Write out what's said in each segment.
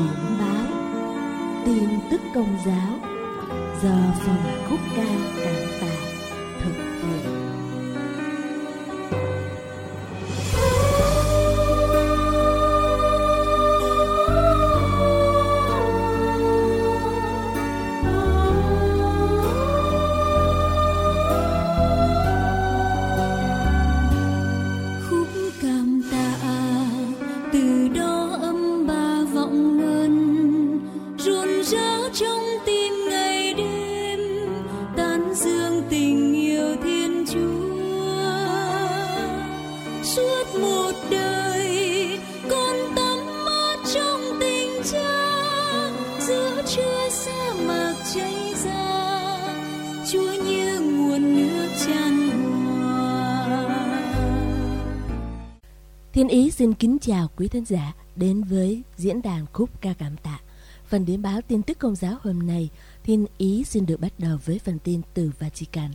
điểm báo tin tức công giáo giờ phần khúc ca cảm tạ Thiên Ý xin kính chào quý thân giả đến với diễn đàn khúc ca cảm tạ. Phần điểm báo tin tức công giáo hôm nay, Thiên Ý xin được bắt đầu với phần tin từ Vatican.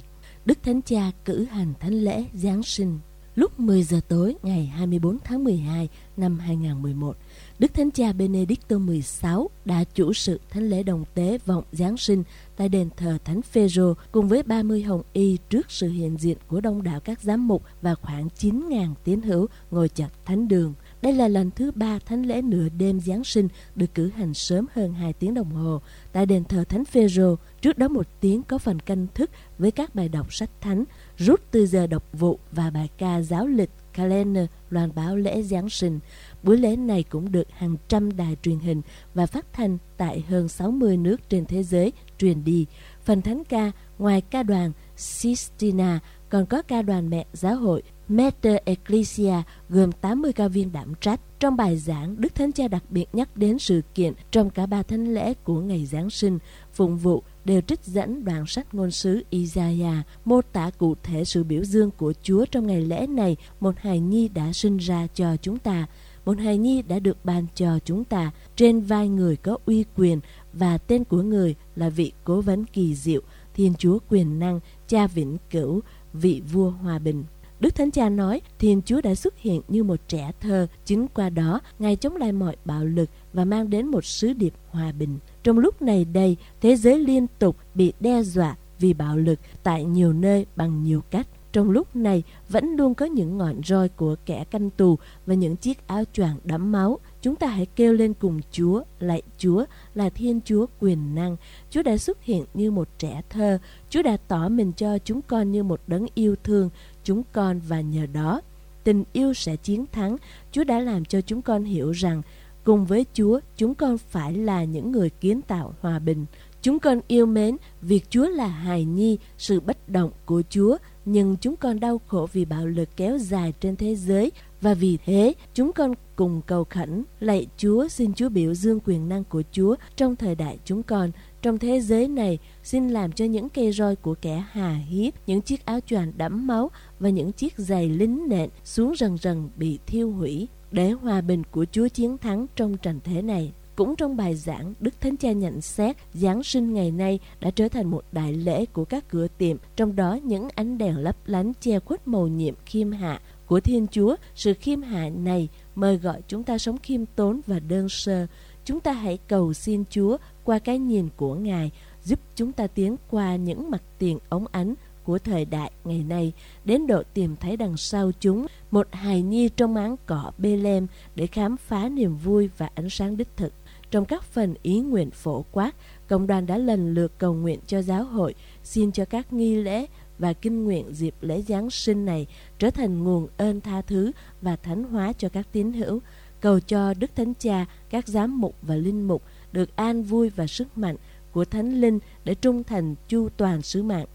Đức Thánh Cha cử hành thánh lễ Giáng sinh lúc 10 giờ tối ngày 24 tháng 12 năm 2011. Đức Thánh Cha Benedicto XVI đã chủ sự thánh lễ đồng tế vọng Giáng sinh tại đền thờ Thánh Phaero cùng với 30 hồng y trước sự hiện diện của đông đảo các giám mục và khoảng 9.000 tín hữu ngồi chặt thánh đường. Đây là lần thứ ba thánh lễ nửa đêm Giáng sinh được cử hành sớm hơn 2 tiếng đồng hồ tại đền thờ Thánh Phêrô. Trước đó một tiếng có phần canh thức với các bài đọc sách thánh rút từ giờ đọc vụ và bài ca giáo lịch Calendar loan báo lễ Giáng sinh. Buổi lễ này cũng được hàng trăm đài truyền hình và phát thanh tại hơn 60 nước trên thế giới truyền đi. Phần thánh ca, ngoài ca đoàn Sistina, còn có ca đoàn mẹ giáo hội Mater Ecclesia gồm 80 ca viên đảm trách. Trong bài giảng, Đức Thánh Cha đặc biệt nhắc đến sự kiện trong cả ba thánh lễ của ngày Giáng sinh, phụng vụ đều trích dẫn đoạn sách ngôn sứ Isaiah mô tả cụ thể sự biểu dương của Chúa trong ngày lễ này. Một hài nhi đã sinh ra cho chúng ta, một hài nhi đã được ban cho chúng ta. Trên vai người có uy quyền và tên của người là vị cố vấn kỳ diệu, Thiên Chúa quyền năng, Cha vĩnh cửu, vị vua hòa bình. Đức Thánh Cha nói Thiên Chúa đã xuất hiện như một trẻ thơ, chính qua đó Ngài chống lại mọi bạo lực và mang đến một sứ điệp hòa bình. Trong lúc này đây, thế giới liên tục bị đe dọa vì bạo lực tại nhiều nơi bằng nhiều cách. Trong lúc này vẫn luôn có những ngọn roi của kẻ canh tù và những chiếc áo choàng đẫm máu. Chúng ta hãy kêu lên cùng Chúa, lạy Chúa là Thiên Chúa quyền năng. Chúa đã xuất hiện như một trẻ thơ. Chúa đã tỏ mình cho chúng con như một đấng yêu thương chúng con và nhờ đó tình yêu sẽ chiến thắng. Chúa đã làm cho chúng con hiểu rằng cùng với Chúa chúng con phải là những người kiến tạo hòa bình. Chúng con yêu mến việc Chúa là hài nhi, sự bất động của Chúa, nhưng chúng con đau khổ vì bạo lực kéo dài trên thế giới và vì thế chúng con cùng cầu khẩn lạy Chúa xin Chúa biểu dương quyền năng của Chúa trong thời đại chúng con trong thế giới này xin làm cho những cây roi của kẻ hà hiếp những chiếc áo choàng đẫm máu và những chiếc giày lính nện xuống rần rần bị thiêu hủy để hòa bình của Chúa chiến thắng trong trần thế này cũng trong bài giảng, Đức Thánh Cha nhận xét Giáng sinh ngày nay đã trở thành một đại lễ của các cửa tiệm, trong đó những ánh đèn lấp lánh che khuất màu nhiệm khiêm hạ của Thiên Chúa. Sự khiêm hạ này mời gọi chúng ta sống khiêm tốn và đơn sơ. Chúng ta hãy cầu xin Chúa qua cái nhìn của Ngài giúp chúng ta tiến qua những mặt tiền ống ánh của thời đại ngày nay đến độ tìm thấy đằng sau chúng một hài nhi trong áng cỏ bê lem để khám phá niềm vui và ánh sáng đích thực. Trong các phần ý nguyện phổ quát, cộng đoàn đã lần lượt cầu nguyện cho giáo hội, xin cho các nghi lễ và kinh nguyện dịp lễ Giáng sinh này trở thành nguồn ơn tha thứ và thánh hóa cho các tín hữu, cầu cho Đức Thánh Cha, các giám mục và linh mục được an vui và sức mạnh của Thánh Linh để trung thành chu toàn sứ mạng,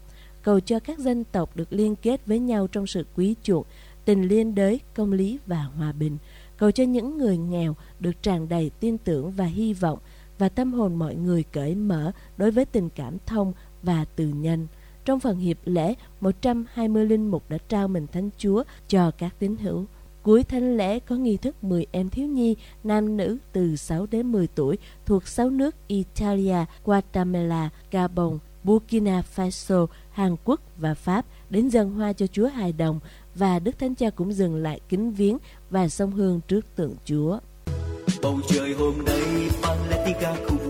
cầu cho các dân tộc được liên kết với nhau trong sự quý chuộng, tình liên đới, công lý và hòa bình, cầu cho những người nghèo được tràn đầy tin tưởng và hy vọng và tâm hồn mọi người cởi mở đối với tình cảm thông và từ nhân. Trong phần hiệp lễ, 120 linh mục đã trao mình Thánh Chúa cho các tín hữu. Cuối thánh lễ có nghi thức 10 em thiếu nhi, nam nữ từ 6 đến 10 tuổi thuộc 6 nước Italia, Guatemala, Gabon, Burkina Faso, Hàn Quốc và Pháp đến dân hoa cho Chúa Hài Đồng và Đức Thánh Cha cũng dừng lại kính viếng và sông hương trước tượng Chúa. bầu trời hôm nay vang lên tiếng ca khúc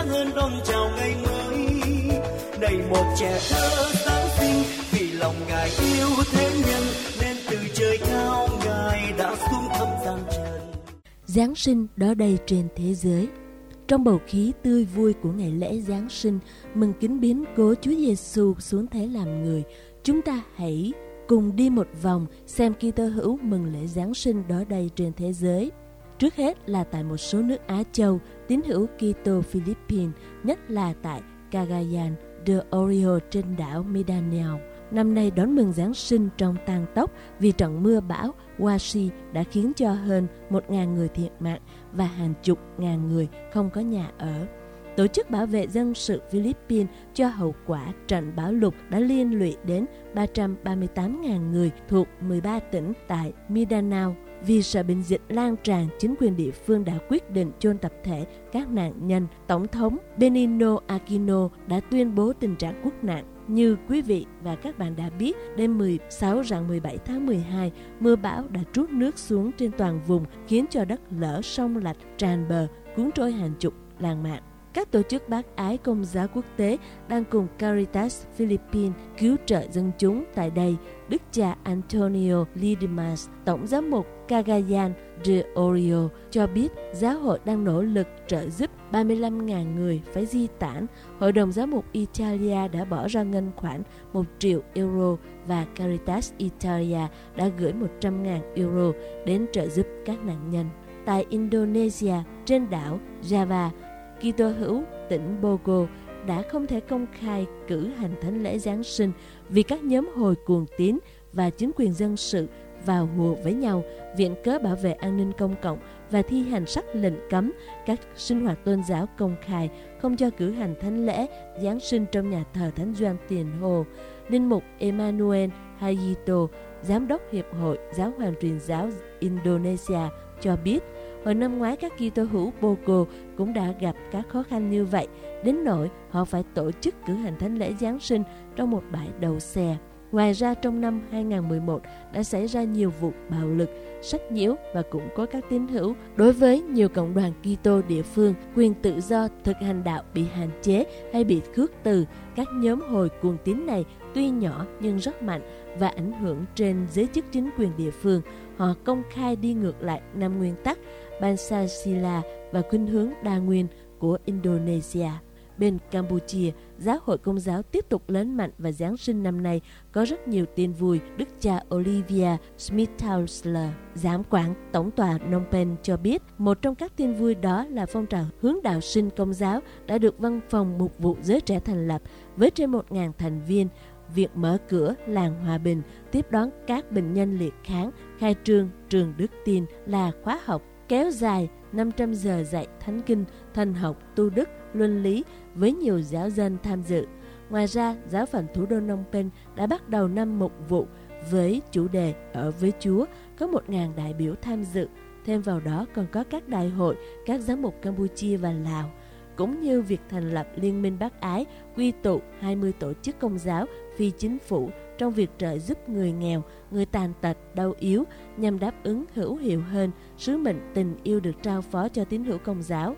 sáng hơn đón chào ngày mới. Đầy một trẻ thơ sáng sinh vì lòng ngài yêu thế nhân nên từ trời cao ngài đã xuống thăm gian trần. Giáng sinh đó đây trên thế giới. Trong bầu khí tươi vui của ngày lễ Giáng sinh, mừng kính biến cố Chúa Giêsu xuống thế làm người, chúng ta hãy cùng đi một vòng xem Kitô hữu mừng lễ Giáng sinh đó đây trên thế giới. Trước hết là tại một số nước Á Châu, tín hữu Kitô Philippines, nhất là tại Cagayan de Oro trên đảo Mindanao. Năm nay đón mừng Giáng sinh trong tang tốc vì trận mưa bão Washi đã khiến cho hơn 1.000 người thiệt mạng và hàng chục ngàn người không có nhà ở. Tổ chức bảo vệ dân sự Philippines cho hậu quả trận bão lụt đã liên lụy đến 338.000 người thuộc 13 tỉnh tại Mindanao. Vì sợ bệnh dịch lan tràn, chính quyền địa phương đã quyết định chôn tập thể các nạn nhân. Tổng thống Benigno Aquino đã tuyên bố tình trạng quốc nạn như quý vị và các bạn đã biết, đêm 16 rạng 17 tháng 12, mưa bão đã trút nước xuống trên toàn vùng khiến cho đất lở sông lạch tràn bờ, cuốn trôi hàng chục làng mạc. Các tổ chức bác ái công giáo quốc tế đang cùng Caritas Philippines cứu trợ dân chúng tại đây. Đức cha Antonio Lidimas, Tổng giám mục Cagayan de Orio cho biết giáo hội đang nỗ lực trợ giúp 35.000 người phải di tản. Hội đồng giám mục Italia đã bỏ ra ngân khoản 1 triệu euro và Caritas Italia đã gửi 100.000 euro đến trợ giúp các nạn nhân. Tại Indonesia, trên đảo Java, Kitô hữu tỉnh Bogo đã không thể công khai cử hành thánh lễ Giáng sinh vì các nhóm hồi cuồng tín và chính quyền dân sự vào hùa với nhau, viện cớ bảo vệ an ninh công cộng và thi hành sắc lệnh cấm các sinh hoạt tôn giáo công khai, không cho cử hành thánh lễ Giáng sinh trong nhà thờ Thánh Doan Tiền Hồ. Linh mục Emmanuel Hayito, Giám đốc Hiệp hội Giáo hoàng truyền giáo Indonesia cho biết, hồi năm ngoái các Kitô hữu Boko cũng đã gặp các khó khăn như vậy, đến nỗi họ phải tổ chức cử hành thánh lễ Giáng sinh trong một bãi đầu xe. Ngoài ra trong năm 2011 đã xảy ra nhiều vụ bạo lực, sách nhiễu và cũng có các tín hữu đối với nhiều cộng đoàn Kitô địa phương quyền tự do thực hành đạo bị hạn chế hay bị khước từ. Các nhóm hồi cuồng tín này tuy nhỏ nhưng rất mạnh và ảnh hưởng trên giới chức chính quyền địa phương. Họ công khai đi ngược lại năm nguyên tắc Pancasila và khuynh hướng đa nguyên của Indonesia. Bên Campuchia, giáo hội công giáo tiếp tục lớn mạnh và Giáng sinh năm nay có rất nhiều tin vui. Đức cha Olivia Smith-Tausler, giám quản Tổng tòa Phnom Penh cho biết một trong các tin vui đó là phong trào hướng đạo sinh công giáo đã được văn phòng mục vụ giới trẻ thành lập với trên 1.000 thành viên việc mở cửa làng hòa bình tiếp đón các bệnh nhân liệt kháng khai trương trường đức tin là khóa học kéo dài 500 giờ dạy thánh kinh, thần học, tu đức, luân lý với nhiều giáo dân tham dự. Ngoài ra, giáo phận thủ đô Phnom Penh đã bắt đầu năm mục vụ với chủ đề Ở với Chúa, có 1.000 đại biểu tham dự. Thêm vào đó còn có các đại hội, các giám mục Campuchia và Lào, cũng như việc thành lập Liên minh Bác Ái, quy tụ 20 tổ chức công giáo, phi chính phủ trong việc trợ giúp người nghèo, người tàn tật, đau yếu nhằm đáp ứng hữu hiệu hơn sứ mệnh tình yêu được trao phó cho tín hữu công giáo.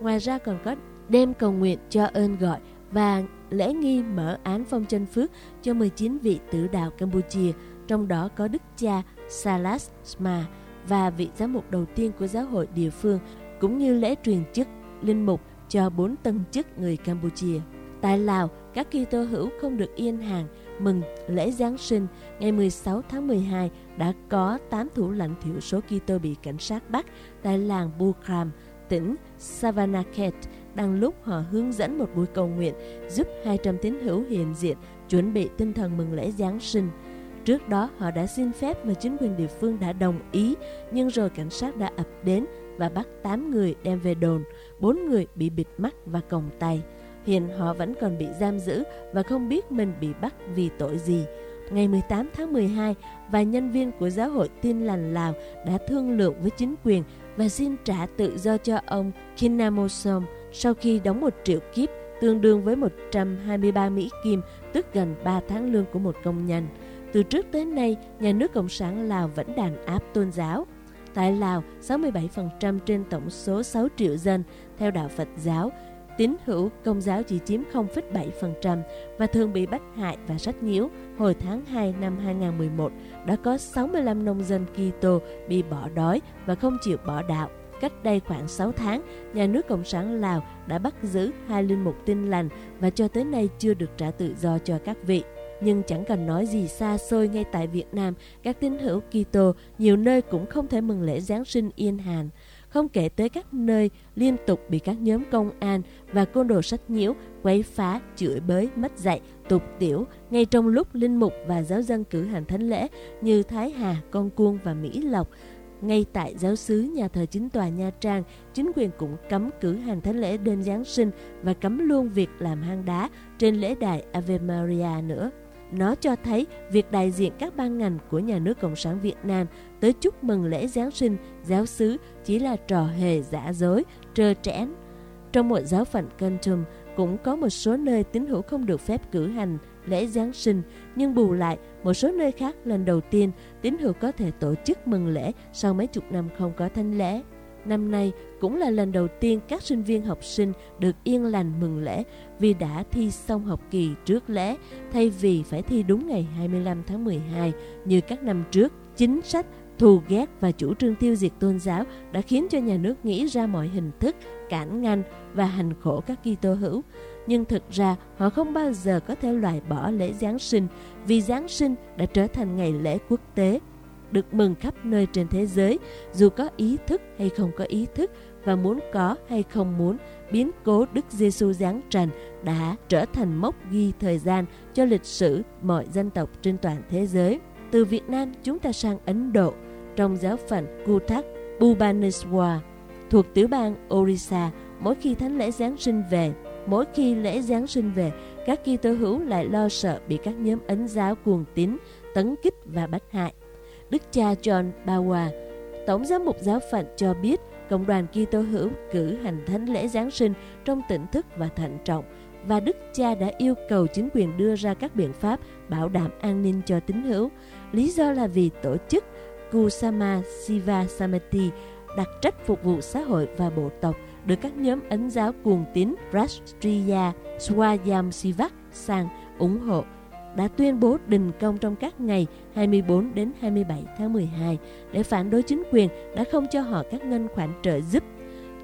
Ngoài ra còn có đêm cầu nguyện cho ơn gọi và lễ nghi mở án phong chân phước cho 19 vị tử đạo Campuchia, trong đó có Đức cha Salas Sma và vị giám mục đầu tiên của giáo hội địa phương, cũng như lễ truyền chức linh mục cho bốn tân chức người Campuchia. Tại Lào, các Kitô hữu không được yên hàng mừng lễ Giáng sinh ngày 16 tháng 12 đã có 8 thủ lãnh thiểu số Kitô bị cảnh sát bắt tại làng Bukram, tỉnh Savannakhet đang lúc họ hướng dẫn một buổi cầu nguyện giúp 200 tín hữu hiện diện chuẩn bị tinh thần mừng lễ Giáng sinh. Trước đó họ đã xin phép mà chính quyền địa phương đã đồng ý, nhưng rồi cảnh sát đã ập đến và bắt 8 người đem về đồn, 4 người bị bịt mắt và còng tay. Hiện họ vẫn còn bị giam giữ và không biết mình bị bắt vì tội gì. Ngày 18 tháng 12, vài nhân viên của giáo hội tin lành Lào đã thương lượng với chính quyền và xin trả tự do cho ông Kinamosom sau khi đóng một triệu kiếp tương đương với 123 Mỹ Kim, tức gần 3 tháng lương của một công nhân. từ trước tới nay, nhà nước Cộng sản Lào vẫn đàn áp tôn giáo. Tại Lào, 67% trên tổng số 6 triệu dân theo đạo Phật giáo, tín hữu công giáo chỉ chiếm 0,7% và thường bị bắt hại và sách nhiễu. Hồi tháng 2 năm 2011, đã có 65 nông dân Kitô bị bỏ đói và không chịu bỏ đạo. Cách đây khoảng 6 tháng, nhà nước Cộng sản Lào đã bắt giữ hai linh mục tin lành và cho tới nay chưa được trả tự do cho các vị. Nhưng chẳng cần nói gì xa xôi ngay tại Việt Nam, các tín hữu Kitô nhiều nơi cũng không thể mừng lễ Giáng sinh yên hàn. Không kể tới các nơi liên tục bị các nhóm công an và côn đồ sách nhiễu, quấy phá, chửi bới, mất dạy, tục tiểu ngay trong lúc linh mục và giáo dân cử hành thánh lễ như Thái Hà, Con Cuông và Mỹ Lộc ngay tại giáo xứ nhà thờ chính tòa Nha Trang, chính quyền cũng cấm cử hành thánh lễ đêm Giáng sinh và cấm luôn việc làm hang đá trên lễ đài Ave Maria nữa. Nó cho thấy việc đại diện các ban ngành của nhà nước Cộng sản Việt Nam tới chúc mừng lễ Giáng sinh, giáo xứ chỉ là trò hề giả dối, trơ trẽn. Trong một giáo phận Cantum cũng có một số nơi tín hữu không được phép cử hành lễ Giáng sinh, nhưng bù lại, một số nơi khác lần đầu tiên tín hữu có thể tổ chức mừng lễ sau mấy chục năm không có thánh lễ. Năm nay cũng là lần đầu tiên các sinh viên học sinh được yên lành mừng lễ vì đã thi xong học kỳ trước lễ thay vì phải thi đúng ngày 25 tháng 12 như các năm trước. Chính sách thù ghét và chủ trương tiêu diệt tôn giáo đã khiến cho nhà nước nghĩ ra mọi hình thức cản ngăn và hành khổ các Kitô hữu. Nhưng thực ra họ không bao giờ có thể loại bỏ lễ Giáng sinh vì Giáng sinh đã trở thành ngày lễ quốc tế được mừng khắp nơi trên thế giới, dù có ý thức hay không có ý thức và muốn có hay không muốn, biến cố Đức Giêsu giáng trần đã trở thành mốc ghi thời gian cho lịch sử mọi dân tộc trên toàn thế giới. Từ Việt Nam chúng ta sang Ấn Độ, trong giáo phận Kuthak Bhubaneswar thuộc tiểu bang Orissa, mỗi khi thánh lễ Giáng sinh về, mỗi khi lễ Giáng sinh về, các Kitô hữu lại lo sợ bị các nhóm ấn giáo cuồng tín tấn kích và bắt hại. Đức cha John Bawa, Tổng giám mục giáo phận cho biết cộng đoàn Kitô hữu cử hành thánh lễ Giáng sinh trong tỉnh thức và thận trọng và Đức cha đã yêu cầu chính quyền đưa ra các biện pháp bảo đảm an ninh cho tín hữu. Lý do là vì tổ chức Kusama Siva Samiti đặt trách phục vụ xã hội và bộ tộc được các nhóm ấn giáo cuồng tín Rashtriya, Swayamsivak sang ủng hộ, đã tuyên bố đình công trong các ngày 24 đến 27 tháng 12 để phản đối chính quyền đã không cho họ các ngân khoản trợ giúp.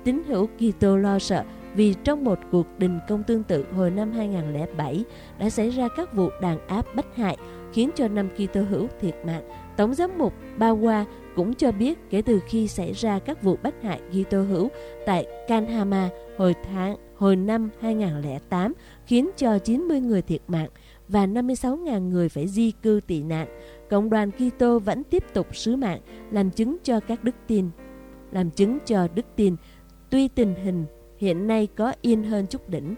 Tín hữu Kitô lo sợ vì trong một cuộc đình công tương tự hồi năm 2007 đã xảy ra các vụ đàn áp bắt hại khiến cho năm Kitô hữu thiệt mạng. Tổng giám mục Bawa cũng cho biết kể từ khi xảy ra các vụ bắt hại Kitô hữu tại Kanhama hồi tháng hồi năm 2008 khiến cho 90 người thiệt mạng và 56.000 người phải di cư tị nạn. Cộng đoàn Kitô vẫn tiếp tục sứ mạng làm chứng cho các đức tin, làm chứng cho đức tin. Tuy tình hình hiện nay có yên hơn chút đỉnh,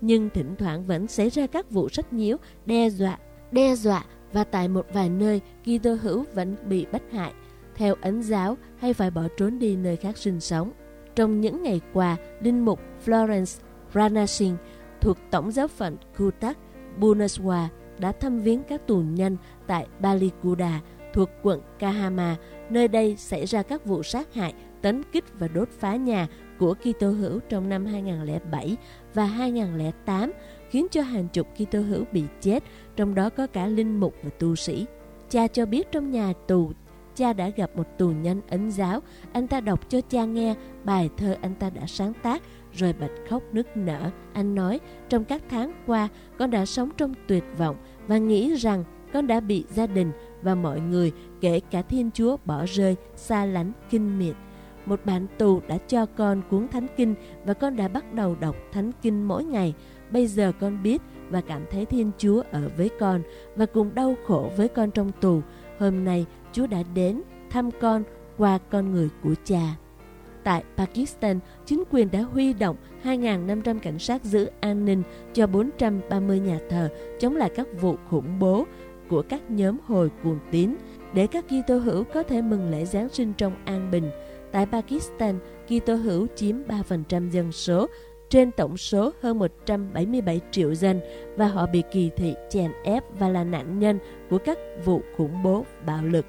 nhưng thỉnh thoảng vẫn xảy ra các vụ sách nhiễu, đe dọa, đe dọa và tại một vài nơi Kitô hữu vẫn bị bắt hại theo ấn giáo hay phải bỏ trốn đi nơi khác sinh sống. Trong những ngày qua, linh mục Florence Ranasingh thuộc Tổng giáo phận Kutak Bunaswa đã thăm viếng các tù nhân tại Balikuda thuộc quận Kahama, nơi đây xảy ra các vụ sát hại, tấn kích và đốt phá nhà của Kitô hữu trong năm 2007 và 2008, khiến cho hàng chục Kitô hữu bị chết, trong đó có cả linh mục và tu sĩ. Cha cho biết trong nhà tù, cha đã gặp một tù nhân ấn giáo. Anh ta đọc cho cha nghe bài thơ anh ta đã sáng tác rồi bật khóc nức nở. Anh nói, trong các tháng qua, con đã sống trong tuyệt vọng và nghĩ rằng con đã bị gia đình và mọi người, kể cả Thiên Chúa bỏ rơi, xa lánh, kinh miệt. Một bạn tù đã cho con cuốn Thánh Kinh và con đã bắt đầu đọc Thánh Kinh mỗi ngày. Bây giờ con biết và cảm thấy Thiên Chúa ở với con và cùng đau khổ với con trong tù. Hôm nay Chúa đã đến thăm con qua con người của cha. Tại Pakistan, chính quyền đã huy động 2.500 cảnh sát giữ an ninh cho 430 nhà thờ chống lại các vụ khủng bố của các nhóm hồi cuồng tín để các Kitô hữu có thể mừng lễ Giáng sinh trong an bình. Tại Pakistan, Kitô hữu chiếm 3% dân số, trên tổng số hơn 177 triệu dân và họ bị kỳ thị, chèn ép và là nạn nhân của các vụ khủng bố bạo lực.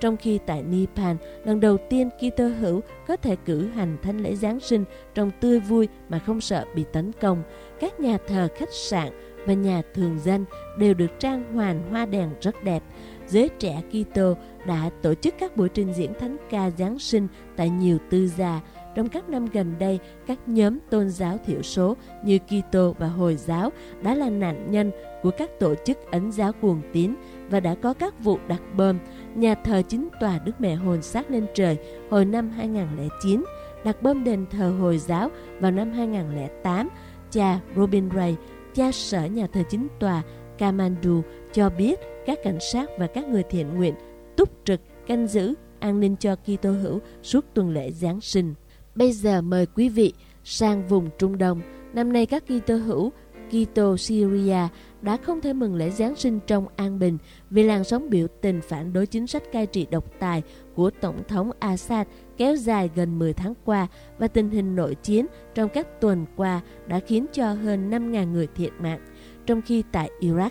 Trong khi tại Nepal, lần đầu tiên Kitô hữu có thể cử hành thánh lễ Giáng sinh trong tươi vui mà không sợ bị tấn công, các nhà thờ, khách sạn và nhà thường dân đều được trang hoàng hoa đèn rất đẹp. Giới trẻ Kitô đã tổ chức các buổi trình diễn thánh ca Giáng sinh tại nhiều tư gia. Trong các năm gần đây, các nhóm tôn giáo thiểu số như Kitô và Hồi giáo đã là nạn nhân của các tổ chức ấn giáo cuồng tín và đã có các vụ đặt bom nhà thờ chính tòa Đức Mẹ Hồn xác lên trời hồi năm 2009, đặt bom đền thờ Hồi giáo vào năm 2008. Cha Robin Ray, cha sở nhà thờ chính tòa Kamandu cho biết các cảnh sát và các người thiện nguyện túc trực canh giữ an ninh cho Kitô hữu suốt tuần lễ Giáng sinh. Bây giờ mời quý vị sang vùng Trung Đông. Năm nay các Kitô hữu Kitô Syria đã không thể mừng lễ Giáng sinh trong an bình vì làn sóng biểu tình phản đối chính sách cai trị độc tài của Tổng thống Assad kéo dài gần 10 tháng qua và tình hình nội chiến trong các tuần qua đã khiến cho hơn 5.000 người thiệt mạng. Trong khi tại Iraq,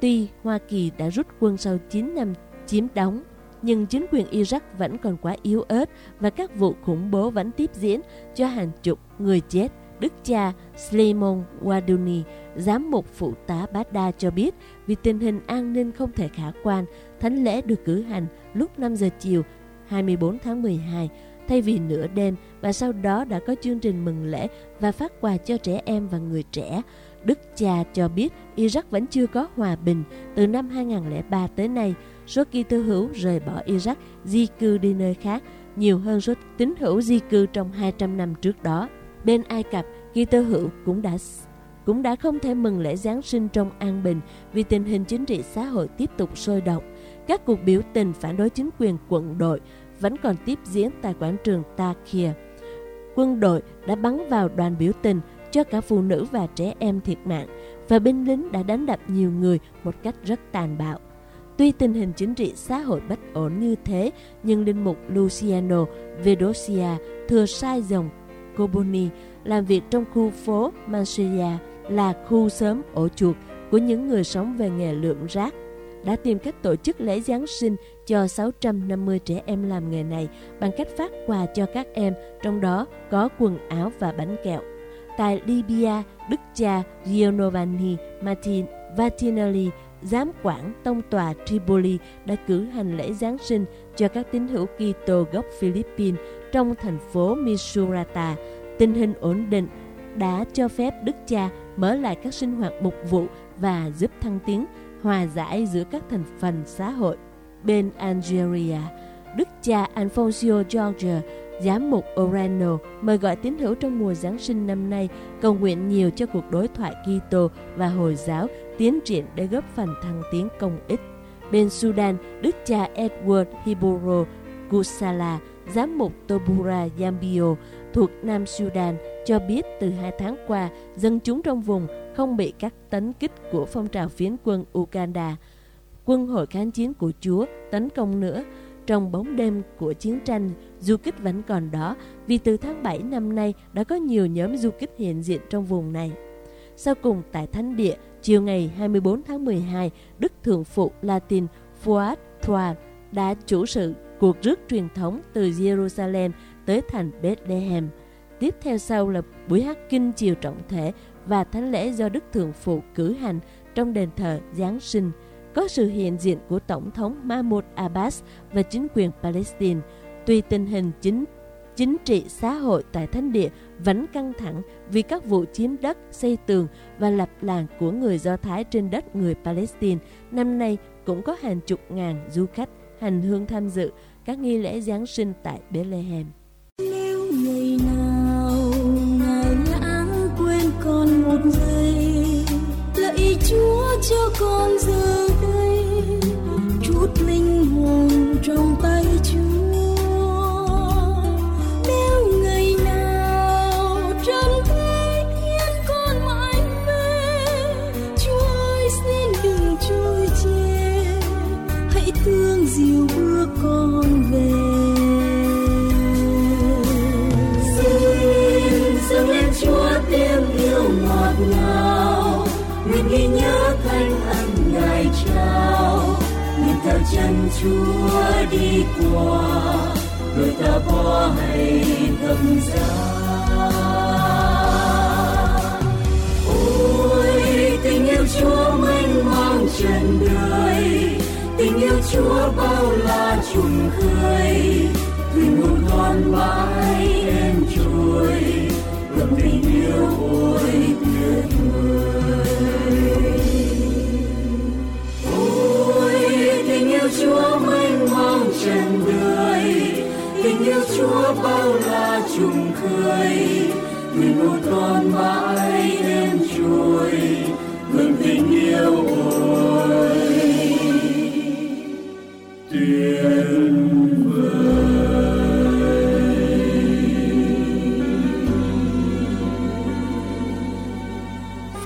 tuy Hoa Kỳ đã rút quân sau 9 năm chiếm đóng, nhưng chính quyền Iraq vẫn còn quá yếu ớt và các vụ khủng bố vẫn tiếp diễn cho hàng chục người chết Đức cha Slimon Waduni, giám mục phụ tá Bát Đa cho biết vì tình hình an ninh không thể khả quan, thánh lễ được cử hành lúc 5 giờ chiều 24 tháng 12 thay vì nửa đêm và sau đó đã có chương trình mừng lễ và phát quà cho trẻ em và người trẻ. Đức cha cho biết Iraq vẫn chưa có hòa bình từ năm 2003 tới nay. Số Kitô hữu rời bỏ Iraq di cư đi nơi khác nhiều hơn số tín hữu di cư trong 200 năm trước đó. Bên Ai Cập, Kitô hữu cũng đã cũng đã không thể mừng lễ Giáng sinh trong an bình vì tình hình chính trị xã hội tiếp tục sôi động. Các cuộc biểu tình phản đối chính quyền quận đội vẫn còn tiếp diễn tại quảng trường Takia. Quân đội đã bắn vào đoàn biểu tình cho cả phụ nữ và trẻ em thiệt mạng và binh lính đã đánh đập nhiều người một cách rất tàn bạo. Tuy tình hình chính trị xã hội bất ổn như thế, nhưng linh mục Luciano Vedosia thừa sai dòng Koboni làm việc trong khu phố Mansoria là khu sớm ổ chuột của những người sống về nghề lượm rác đã tìm cách tổ chức lễ Giáng sinh cho 650 trẻ em làm nghề này bằng cách phát quà cho các em, trong đó có quần áo và bánh kẹo. Tại Libya, Đức cha Giovanni Martin Vatinelli, giám quản tông tòa Tripoli đã cử hành lễ Giáng sinh cho các tín hữu Kitô gốc Philippines trong thành phố Misurata. Tình hình ổn định đã cho phép Đức cha mở lại các sinh hoạt mục vụ và giúp thăng tiến hòa giải giữa các thành phần xã hội. Bên Algeria, Đức cha Alfonso George, giám mục Orano, mời gọi tín hữu trong mùa Giáng sinh năm nay cầu nguyện nhiều cho cuộc đối thoại Kitô và Hồi giáo tiến triển để góp phần thăng tiến công ích. Bên Sudan, Đức cha Edward Hiboro Gusala, giám mục Tobura Yambio thuộc Nam Sudan cho biết từ hai tháng qua, dân chúng trong vùng không bị các tấn kích của phong trào phiến quân Uganda, quân hội kháng chiến của Chúa tấn công nữa. Trong bóng đêm của chiến tranh, du kích vẫn còn đó vì từ tháng 7 năm nay đã có nhiều nhóm du kích hiện diện trong vùng này. Sau cùng tại Thánh Địa, chiều ngày 24 tháng 12, Đức Thượng Phụ Latin Fuad Thoa đã chủ sự cuộc rước truyền thống từ Jerusalem tới thành Bethlehem. Tiếp theo sau là buổi hát kinh chiều trọng thể và thánh lễ do Đức Thượng Phụ cử hành trong đền thờ Giáng sinh, có sự hiện diện của Tổng thống Mahmoud Abbas và chính quyền Palestine. Tuy tình hình chính chính trị xã hội tại Thánh Địa vẫn căng thẳng vì các vụ chiếm đất, xây tường và lập làng của người Do Thái trên đất người Palestine, năm nay cũng có hàng chục ngàn du khách hành hương tham dự các nghi lễ Giáng sinh tại Bethlehem. Nếu ngày nào ngài lãng quên con một giây, lạy Chúa cho con giờ đây chúa bao la trùng khơi thuyền một con mãi em trôi ngập tình yêu ôi tuyệt vời ôi, tình yêu chúa mênh mang trần đời, tình yêu chúa bao la trùng khơi thuyền một con mãi em trôi ngập tình yêu